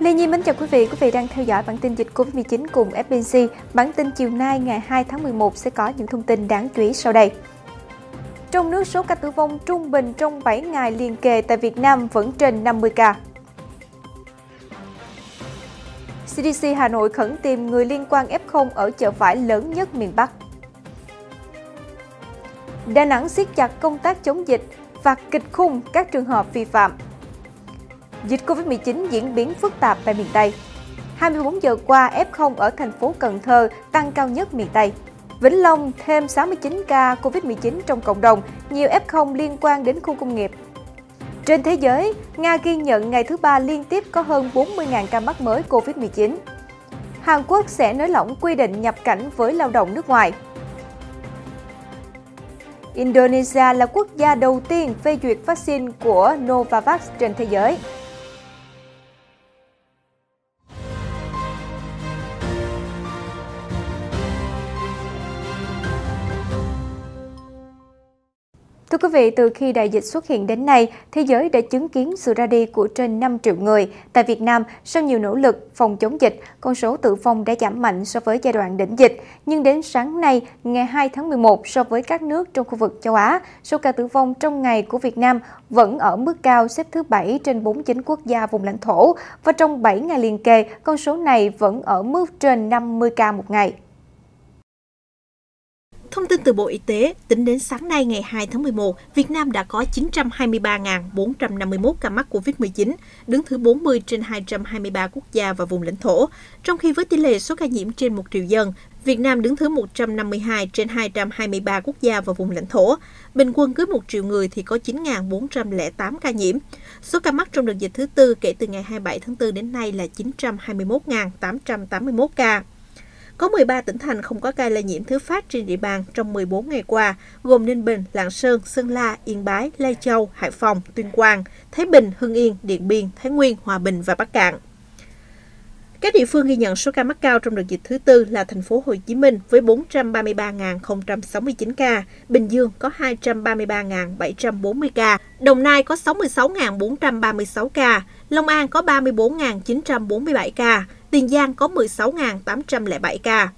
Lê Nhi mến chào quý vị, quý vị đang theo dõi bản tin dịch Covid-19 cùng FBC. Bản tin chiều nay ngày 2 tháng 11 sẽ có những thông tin đáng chú ý sau đây. Trong nước, số ca tử vong trung bình trong 7 ngày liên kề tại Việt Nam vẫn trên 50 ca. CDC Hà Nội khẩn tìm người liên quan F0 ở chợ vải lớn nhất miền Bắc. Đà Nẵng siết chặt công tác chống dịch, và kịch khung các trường hợp vi phạm. Dịch Covid-19 diễn biến phức tạp tại miền Tây. 24 giờ qua, F0 ở thành phố Cần Thơ tăng cao nhất miền Tây. Vĩnh Long thêm 69 ca Covid-19 trong cộng đồng, nhiều F0 liên quan đến khu công nghiệp. Trên thế giới, Nga ghi nhận ngày thứ ba liên tiếp có hơn 40.000 ca mắc mới Covid-19. Hàn Quốc sẽ nới lỏng quy định nhập cảnh với lao động nước ngoài. Indonesia là quốc gia đầu tiên phê duyệt vaccine của Novavax trên thế giới. Thưa quý vị, từ khi đại dịch xuất hiện đến nay, thế giới đã chứng kiến sự ra đi của trên 5 triệu người. Tại Việt Nam, sau nhiều nỗ lực phòng chống dịch, con số tử vong đã giảm mạnh so với giai đoạn đỉnh dịch. Nhưng đến sáng nay, ngày 2 tháng 11, so với các nước trong khu vực châu Á, số ca tử vong trong ngày của Việt Nam vẫn ở mức cao xếp thứ 7 trên 49 quốc gia vùng lãnh thổ. Và trong 7 ngày liền kề, con số này vẫn ở mức trên 50 ca một ngày. Thông tin từ Bộ Y tế, tính đến sáng nay ngày 2 tháng 11, Việt Nam đã có 923.451 ca mắc COVID-19, đứng thứ 40 trên 223 quốc gia và vùng lãnh thổ. Trong khi với tỷ lệ số ca nhiễm trên 1 triệu dân, Việt Nam đứng thứ 152 trên 223 quốc gia và vùng lãnh thổ. Bình quân cứ 1 triệu người thì có 9.408 ca nhiễm. Số ca mắc trong đợt dịch thứ tư kể từ ngày 27 tháng 4 đến nay là 921.881 ca. Có 13 tỉnh thành không có ca lây nhiễm thứ phát trên địa bàn trong 14 ngày qua, gồm Ninh Bình, Lạng Sơn, Sơn La, Yên Bái, Lai Châu, Hải Phòng, Tuyên Quang, Thái Bình, Hưng Yên, Điện Biên, Thái Nguyên, Hòa Bình và Bắc Cạn. Các địa phương ghi nhận số ca mắc cao trong đợt dịch thứ tư là thành phố Hồ Chí Minh với 433.069 ca, Bình Dương có 233.740 ca, Đồng Nai có 66.436 ca, Long An có 34.947 ca, Tiền Giang có 16.807 ca.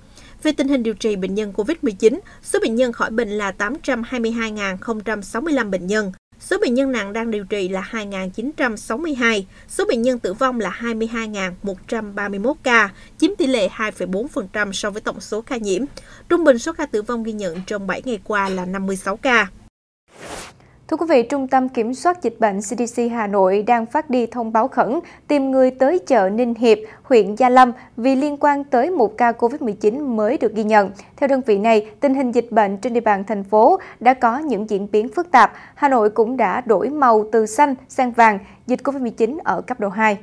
Về tình hình điều trị bệnh nhân COVID-19, số bệnh nhân khỏi bệnh là 822.065 bệnh nhân, số bệnh nhân nặng đang điều trị là 2.962, số bệnh nhân tử vong là 22.131 ca, chiếm tỷ lệ 2,4% so với tổng số ca nhiễm. Trung bình số ca tử vong ghi nhận trong 7 ngày qua là 56 ca. Thưa quý vị, Trung tâm Kiểm soát Dịch bệnh CDC Hà Nội đang phát đi thông báo khẩn tìm người tới chợ Ninh Hiệp, huyện Gia Lâm vì liên quan tới một ca COVID-19 mới được ghi nhận. Theo đơn vị này, tình hình dịch bệnh trên địa bàn thành phố đã có những diễn biến phức tạp. Hà Nội cũng đã đổi màu từ xanh sang vàng, dịch COVID-19 ở cấp độ 2.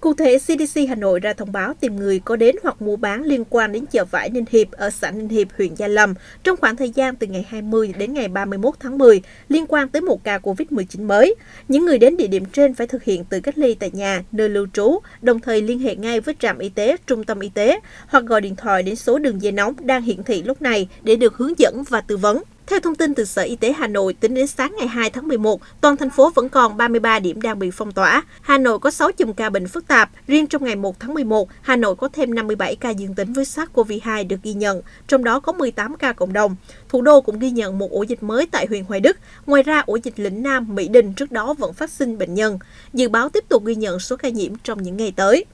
Cụ thể, CDC Hà Nội ra thông báo tìm người có đến hoặc mua bán liên quan đến chợ vải Ninh Hiệp ở xã Ninh Hiệp, huyện Gia Lâm trong khoảng thời gian từ ngày 20 đến ngày 31 tháng 10 liên quan tới một ca COVID-19 mới. Những người đến địa điểm trên phải thực hiện tự cách ly tại nhà, nơi lưu trú, đồng thời liên hệ ngay với trạm y tế, trung tâm y tế hoặc gọi điện thoại đến số đường dây nóng đang hiển thị lúc này để được hướng dẫn và tư vấn. Theo thông tin từ Sở Y tế Hà Nội, tính đến sáng ngày 2 tháng 11, toàn thành phố vẫn còn 33 điểm đang bị phong tỏa. Hà Nội có 6 chùm ca bệnh phức tạp. Riêng trong ngày 1 tháng 11, Hà Nội có thêm 57 ca dương tính với SARS-CoV-2 được ghi nhận, trong đó có 18 ca cộng đồng. Thủ đô cũng ghi nhận một ổ dịch mới tại huyện Hoài Đức. Ngoài ra, ổ dịch lĩnh Nam, Mỹ Đình trước đó vẫn phát sinh bệnh nhân. Dự báo tiếp tục ghi nhận số ca nhiễm trong những ngày tới.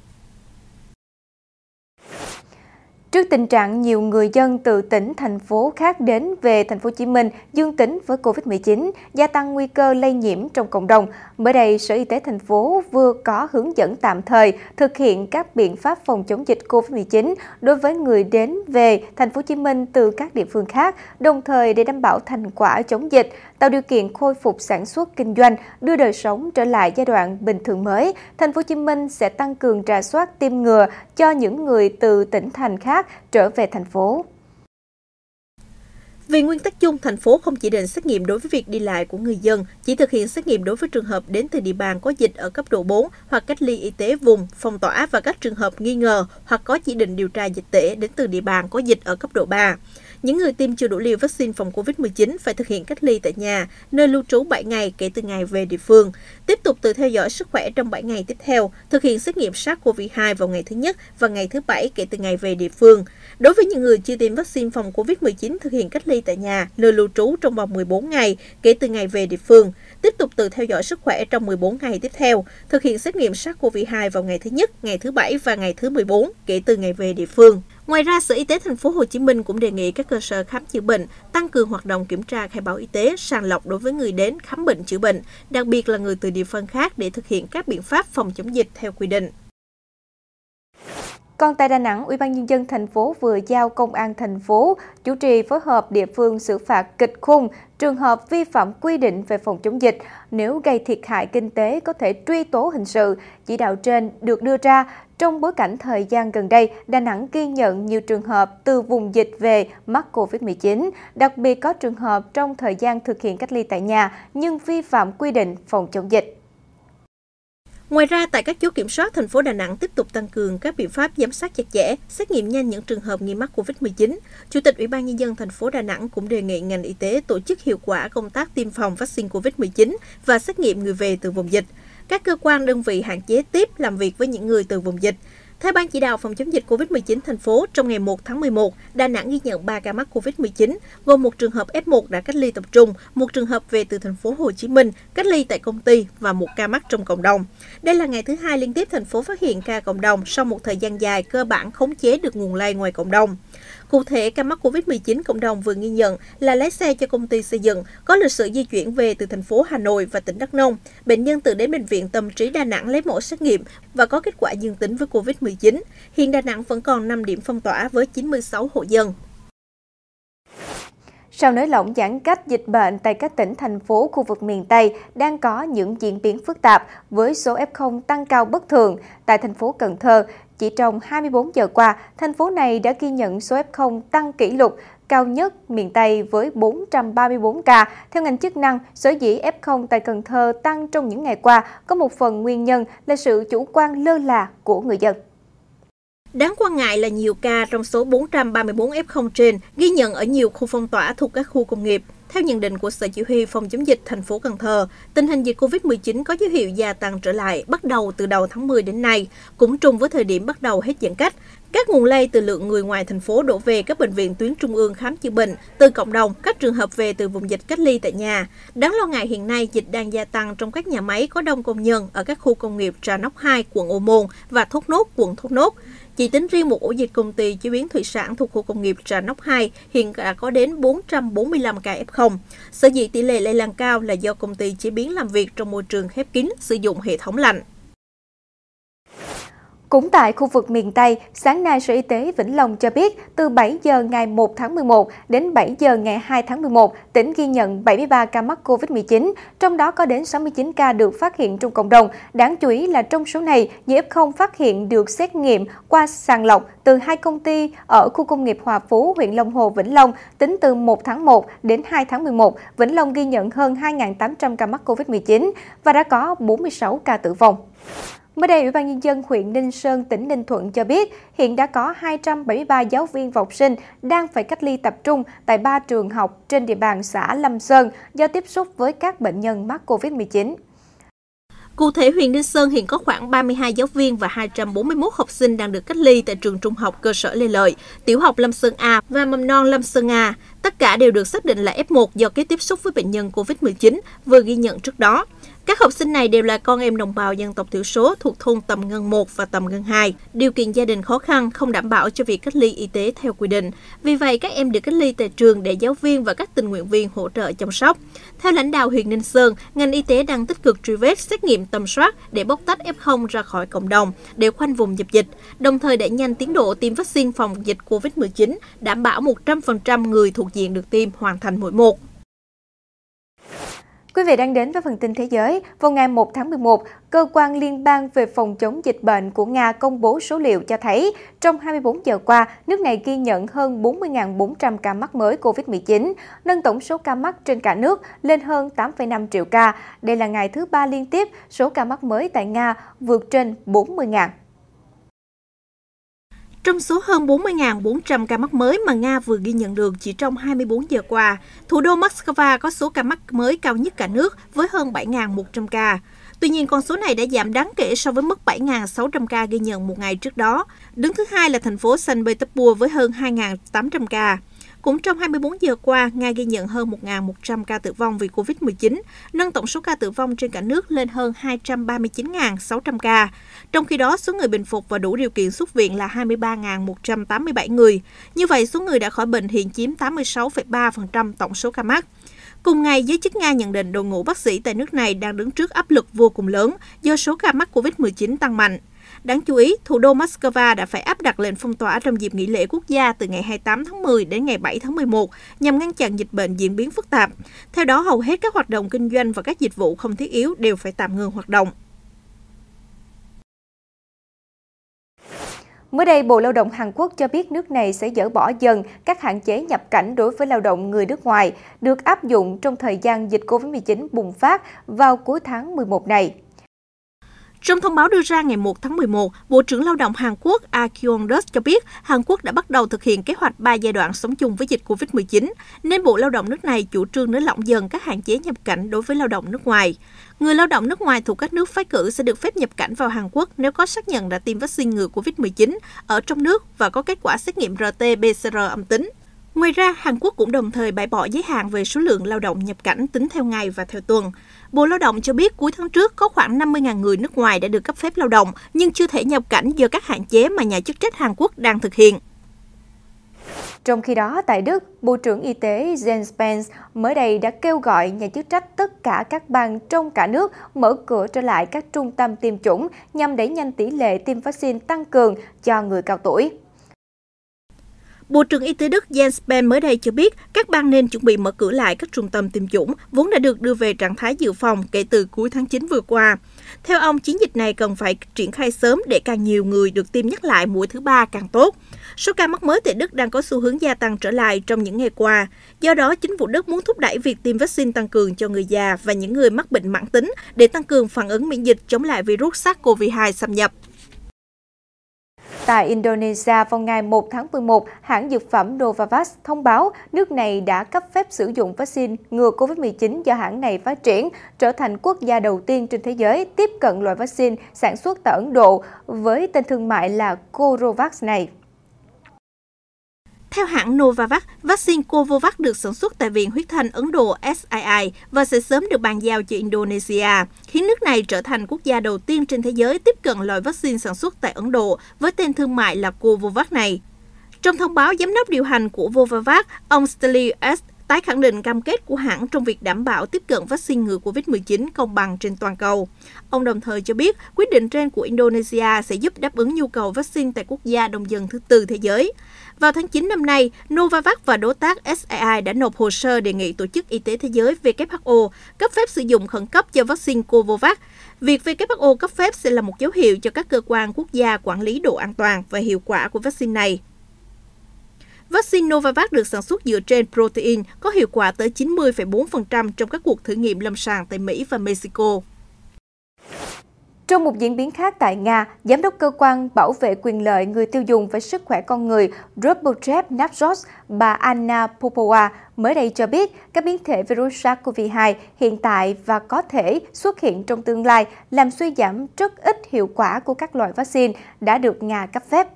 Trước tình trạng nhiều người dân từ tỉnh, thành phố khác đến về thành phố Hồ Chí Minh dương tính với Covid-19, gia tăng nguy cơ lây nhiễm trong cộng đồng, mới đây Sở Y tế thành phố vừa có hướng dẫn tạm thời thực hiện các biện pháp phòng chống dịch Covid-19 đối với người đến về thành phố Hồ Chí Minh từ các địa phương khác, đồng thời để đảm bảo thành quả chống dịch, tạo điều kiện khôi phục sản xuất kinh doanh, đưa đời sống trở lại giai đoạn bình thường mới. Thành phố Hồ Chí Minh sẽ tăng cường rà soát tiêm ngừa cho những người từ tỉnh thành khác trở về thành phố. Vì nguyên tắc chung, thành phố không chỉ định xét nghiệm đối với việc đi lại của người dân, chỉ thực hiện xét nghiệm đối với trường hợp đến từ địa bàn có dịch ở cấp độ 4 hoặc cách ly y tế vùng, phong tỏa và các trường hợp nghi ngờ hoặc có chỉ định điều tra dịch tễ đến từ địa bàn có dịch ở cấp độ 3 những người tiêm chưa đủ liều vaccine phòng COVID-19 phải thực hiện cách ly tại nhà, nơi lưu trú 7 ngày kể từ ngày về địa phương. Tiếp tục tự theo dõi sức khỏe trong 7 ngày tiếp theo, thực hiện xét nghiệm SARS-CoV-2 vào ngày thứ nhất và ngày thứ bảy kể từ ngày về địa phương. Đối với những người chưa tiêm vaccine phòng COVID-19 thực hiện cách ly tại nhà, nơi lưu trú trong vòng 14 ngày kể từ ngày về địa phương. Tiếp tục tự theo dõi sức khỏe trong 14 ngày tiếp theo, thực hiện xét nghiệm SARS-CoV-2 vào ngày thứ nhất, ngày thứ bảy và ngày thứ 14 kể từ ngày về địa phương. Ngoài ra, Sở Y tế thành phố Hồ Chí Minh cũng đề nghị các cơ sở khám chữa bệnh tăng cường hoạt động kiểm tra khai báo y tế, sàng lọc đối với người đến khám bệnh chữa bệnh, đặc biệt là người từ địa phương khác để thực hiện các biện pháp phòng chống dịch theo quy định. Còn tại Đà Nẵng, Ủy ban nhân dân thành phố vừa giao công an thành phố chủ trì phối hợp địa phương xử phạt kịch khung trường hợp vi phạm quy định về phòng chống dịch. Nếu gây thiệt hại kinh tế có thể truy tố hình sự. Chỉ đạo trên được đưa ra trong bối cảnh thời gian gần đây, Đà Nẵng ghi nhận nhiều trường hợp từ vùng dịch về mắc COVID-19, đặc biệt có trường hợp trong thời gian thực hiện cách ly tại nhà nhưng vi phạm quy định phòng chống dịch. Ngoài ra, tại các chốt kiểm soát, thành phố Đà Nẵng tiếp tục tăng cường các biện pháp giám sát chặt chẽ, xét nghiệm nhanh những trường hợp nghi mắc COVID-19. Chủ tịch Ủy ban nhân dân thành phố Đà Nẵng cũng đề nghị ngành y tế tổ chức hiệu quả công tác tiêm phòng vaccine COVID-19 và xét nghiệm người về từ vùng dịch. Các cơ quan đơn vị hạn chế tiếp làm việc với những người từ vùng dịch. Theo Ban chỉ đạo phòng chống dịch COVID-19 thành phố, trong ngày 1 tháng 11, Đà Nẵng ghi nhận 3 ca mắc COVID-19, gồm một trường hợp F1 đã cách ly tập trung, một trường hợp về từ thành phố Hồ Chí Minh, cách ly tại công ty và một ca mắc trong cộng đồng. Đây là ngày thứ hai liên tiếp thành phố phát hiện ca cộng đồng sau một thời gian dài cơ bản khống chế được nguồn lây ngoài cộng đồng. Cụ thể, ca mắc COVID-19 cộng đồng vừa ghi nhận là lái xe cho công ty xây dựng, có lịch sử di chuyển về từ thành phố Hà Nội và tỉnh Đắk Nông. Bệnh nhân tự đến Bệnh viện Tâm trí Đà Nẵng lấy mẫu xét nghiệm và có kết quả dương tính với COVID-19. Hiện Đà Nẵng vẫn còn 5 điểm phong tỏa với 96 hộ dân. Sau nới lỏng giãn cách dịch bệnh tại các tỉnh, thành phố, khu vực miền Tây đang có những diễn biến phức tạp với số F0 tăng cao bất thường. Tại thành phố Cần Thơ, chỉ trong 24 giờ qua, thành phố này đã ghi nhận số F0 tăng kỷ lục cao nhất miền Tây với 434 ca. Theo ngành chức năng, sở dĩ F0 tại Cần Thơ tăng trong những ngày qua có một phần nguyên nhân là sự chủ quan lơ là của người dân. Đáng quan ngại là nhiều ca trong số 434 F0 trên ghi nhận ở nhiều khu phong tỏa thuộc các khu công nghiệp. Theo nhận định của Sở Chỉ huy Phòng chống dịch thành phố Cần Thơ, tình hình dịch COVID-19 có dấu hiệu gia tăng trở lại bắt đầu từ đầu tháng 10 đến nay, cũng trùng với thời điểm bắt đầu hết giãn cách. Các nguồn lây từ lượng người ngoài thành phố đổ về các bệnh viện tuyến trung ương khám chữa bệnh, từ cộng đồng, các trường hợp về từ vùng dịch cách ly tại nhà. Đáng lo ngại hiện nay dịch đang gia tăng trong các nhà máy có đông công nhân ở các khu công nghiệp Trà Nóc 2, quận Ô Môn và Thốt Nốt, quận Thốt Nốt. Chỉ tính riêng một ổ dịch công ty chế biến thủy sản thuộc khu công nghiệp Trà Nóc 2 hiện đã có đến 445 ca F0. Sở dĩ tỷ lệ lây lan cao là do công ty chế biến làm việc trong môi trường khép kín, sử dụng hệ thống lạnh. Cũng tại khu vực miền Tây, sáng nay Sở Y tế Vĩnh Long cho biết từ 7 giờ ngày 1 tháng 11 đến 7 giờ ngày 2 tháng 11, tỉnh ghi nhận 73 ca mắc COVID-19, trong đó có đến 69 ca được phát hiện trong cộng đồng. Đáng chú ý là trong số này, nhiều F0 phát hiện được xét nghiệm qua sàng lọc từ hai công ty ở khu công nghiệp Hòa Phú, huyện Long Hồ, Vĩnh Long. Tính từ 1 tháng 1 đến 2 tháng 11, Vĩnh Long ghi nhận hơn 2.800 ca mắc COVID-19 và đã có 46 ca tử vong. Mới đây, Ủy ban Nhân dân huyện Ninh Sơn, tỉnh Ninh Thuận cho biết hiện đã có 273 giáo viên và học sinh đang phải cách ly tập trung tại ba trường học trên địa bàn xã Lâm Sơn do tiếp xúc với các bệnh nhân mắc COVID-19. Cụ thể, huyện Ninh Sơn hiện có khoảng 32 giáo viên và 241 học sinh đang được cách ly tại trường trung học cơ sở Lê Lợi, tiểu học Lâm Sơn A và mầm non Lâm Sơn A. Tất cả đều được xác định là F1 do kế tiếp xúc với bệnh nhân COVID-19 vừa ghi nhận trước đó. Các học sinh này đều là con em đồng bào dân tộc thiểu số thuộc thôn Tầm Ngân 1 và Tầm Ngân 2. Điều kiện gia đình khó khăn không đảm bảo cho việc cách ly y tế theo quy định. Vì vậy, các em được cách ly tại trường để giáo viên và các tình nguyện viên hỗ trợ chăm sóc. Theo lãnh đạo huyện Ninh Sơn, ngành y tế đang tích cực truy vết, xét nghiệm tầm soát để bóc tách F0 ra khỏi cộng đồng, để khoanh vùng dập dịch, đồng thời đẩy nhanh tiến độ tiêm vaccine phòng dịch COVID-19, đảm bảo 100% người thuộc diện được tiêm hoàn thành mũi 1. Quý vị đang đến với phần tin thế giới. Vào ngày 1 tháng 11, Cơ quan Liên bang về phòng chống dịch bệnh của Nga công bố số liệu cho thấy trong 24 giờ qua, nước này ghi nhận hơn 40.400 ca mắc mới COVID-19, nâng tổng số ca mắc trên cả nước lên hơn 8,5 triệu ca. Đây là ngày thứ ba liên tiếp số ca mắc mới tại Nga vượt trên 40.000. Trong số hơn 40.400 ca mắc mới mà Nga vừa ghi nhận được chỉ trong 24 giờ qua, thủ đô Moscow có số ca mắc mới cao nhất cả nước với hơn 7.100 ca. Tuy nhiên, con số này đã giảm đáng kể so với mức 7.600 ca ghi nhận một ngày trước đó. Đứng thứ hai là thành phố Saint Petersburg với hơn 2.800 ca. Cũng trong 24 giờ qua, Nga ghi nhận hơn 1.100 ca tử vong vì COVID-19, nâng tổng số ca tử vong trên cả nước lên hơn 239.600 ca. Trong khi đó, số người bình phục và đủ điều kiện xuất viện là 23.187 người. Như vậy, số người đã khỏi bệnh hiện chiếm 86,3% tổng số ca mắc. Cùng ngày, giới chức Nga nhận định đội ngũ bác sĩ tại nước này đang đứng trước áp lực vô cùng lớn do số ca mắc COVID-19 tăng mạnh. Đáng chú ý, thủ đô Moscow đã phải áp đặt lệnh phong tỏa trong dịp nghỉ lễ quốc gia từ ngày 28 tháng 10 đến ngày 7 tháng 11 nhằm ngăn chặn dịch bệnh diễn biến phức tạp. Theo đó, hầu hết các hoạt động kinh doanh và các dịch vụ không thiết yếu đều phải tạm ngừng hoạt động. Mới đây, Bộ Lao động Hàn Quốc cho biết nước này sẽ dỡ bỏ dần các hạn chế nhập cảnh đối với lao động người nước ngoài được áp dụng trong thời gian dịch COVID-19 bùng phát vào cuối tháng 11 này. Trong thông báo đưa ra ngày 1 tháng 11, Bộ trưởng Lao động Hàn Quốc Ah Kyung-dus cho biết Hàn Quốc đã bắt đầu thực hiện kế hoạch 3 giai đoạn sống chung với dịch COVID-19, nên Bộ Lao động nước này chủ trương nới lỏng dần các hạn chế nhập cảnh đối với lao động nước ngoài. Người lao động nước ngoài thuộc các nước phái cử sẽ được phép nhập cảnh vào Hàn Quốc nếu có xác nhận đã tiêm vaccine ngừa COVID-19 ở trong nước và có kết quả xét nghiệm RT-PCR âm tính. Ngoài ra, Hàn Quốc cũng đồng thời bãi bỏ giới hạn về số lượng lao động nhập cảnh tính theo ngày và theo tuần. Bộ Lao động cho biết cuối tháng trước có khoảng 50.000 người nước ngoài đã được cấp phép lao động nhưng chưa thể nhập cảnh do các hạn chế mà nhà chức trách Hàn Quốc đang thực hiện. Trong khi đó, tại Đức, Bộ trưởng Y tế Jens Spahn mới đây đã kêu gọi nhà chức trách tất cả các bang trong cả nước mở cửa trở lại các trung tâm tiêm chủng nhằm đẩy nhanh tỷ lệ tiêm vaccine tăng cường cho người cao tuổi. Bộ trưởng Y tế Đức Jens Spahn mới đây cho biết các bang nên chuẩn bị mở cửa lại các trung tâm tiêm chủng, vốn đã được đưa về trạng thái dự phòng kể từ cuối tháng 9 vừa qua. Theo ông, chiến dịch này cần phải triển khai sớm để càng nhiều người được tiêm nhắc lại mũi thứ ba càng tốt. Số ca mắc mới tại Đức đang có xu hướng gia tăng trở lại trong những ngày qua. Do đó, chính phủ Đức muốn thúc đẩy việc tiêm vaccine tăng cường cho người già và những người mắc bệnh mãn tính để tăng cường phản ứng miễn dịch chống lại virus SARS-CoV-2 xâm nhập. Tại Indonesia, vào ngày 1 tháng 11, hãng dược phẩm Novavax thông báo nước này đã cấp phép sử dụng vaccine ngừa COVID-19 do hãng này phát triển, trở thành quốc gia đầu tiên trên thế giới tiếp cận loại vaccine sản xuất tại Ấn Độ với tên thương mại là Corovax này. Theo hãng Novavax, vaccine Covovax được sản xuất tại Viện Huyết Thanh Ấn Độ SII và sẽ sớm được bàn giao cho Indonesia, khiến nước này trở thành quốc gia đầu tiên trên thế giới tiếp cận loại vaccine sản xuất tại Ấn Độ với tên thương mại là Covovax này. Trong thông báo giám đốc điều hành của Novavax, ông Stanley S tái khẳng định cam kết của hãng trong việc đảm bảo tiếp cận vaccine ngừa COVID-19 công bằng trên toàn cầu. Ông đồng thời cho biết quyết định trên của Indonesia sẽ giúp đáp ứng nhu cầu vaccine tại quốc gia đông dân thứ tư thế giới. Vào tháng 9 năm nay, Novavax và đối tác SAI đã nộp hồ sơ đề nghị Tổ chức Y tế Thế giới WHO cấp phép sử dụng khẩn cấp cho vaccine Covovax. Việc WHO cấp phép sẽ là một dấu hiệu cho các cơ quan quốc gia quản lý độ an toàn và hiệu quả của vaccine này. Vaccine Novavax được sản xuất dựa trên protein, có hiệu quả tới 90,4% trong các cuộc thử nghiệm lâm sàng tại Mỹ và Mexico. Trong một diễn biến khác tại Nga, Giám đốc Cơ quan Bảo vệ quyền lợi người tiêu dùng và sức khỏe con người Robotrep Napsos, bà Anna Popova mới đây cho biết các biến thể virus SARS-CoV-2 hiện tại và có thể xuất hiện trong tương lai làm suy giảm rất ít hiệu quả của các loại vaccine đã được Nga cấp phép.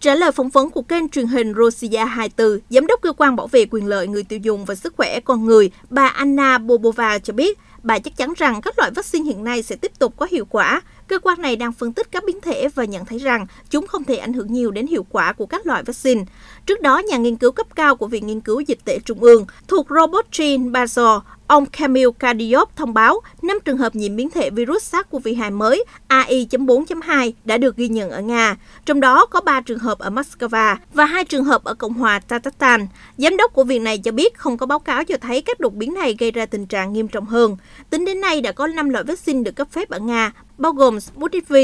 Trả lời phỏng vấn của kênh truyền hình Rosia 24, Giám đốc Cơ quan Bảo vệ quyền lợi người tiêu dùng và sức khỏe con người, bà Anna Bobova cho biết, bà chắc chắn rằng các loại vaccine hiện nay sẽ tiếp tục có hiệu quả. Cơ quan này đang phân tích các biến thể và nhận thấy rằng chúng không thể ảnh hưởng nhiều đến hiệu quả của các loại vaccine. Trước đó, nhà nghiên cứu cấp cao của Viện Nghiên cứu Dịch tễ Trung ương thuộc Robot Gene Basel Ông Camille Cardiop thông báo 5 trường hợp nhiễm biến thể virus SARS-CoV-2 mới AI.4.2 đã được ghi nhận ở Nga, trong đó có 3 trường hợp ở Moscow và 2 trường hợp ở Cộng hòa Tatarstan. Giám đốc của viện này cho biết không có báo cáo cho thấy các đột biến này gây ra tình trạng nghiêm trọng hơn. Tính đến nay đã có 5 loại vaccine được cấp phép ở Nga, bao gồm Sputnik V,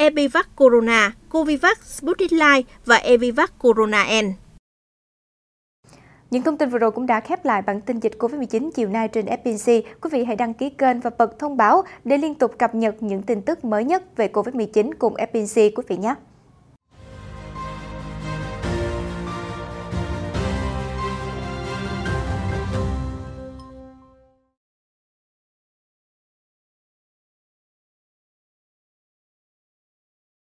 Epivac Corona, Covivac, Sputnik Light và Evivac Corona N. Những thông tin vừa rồi cũng đã khép lại bản tin dịch COVID-19 chiều nay trên FPC. Quý vị hãy đăng ký kênh và bật thông báo để liên tục cập nhật những tin tức mới nhất về COVID-19 cùng FPC quý vị nhé.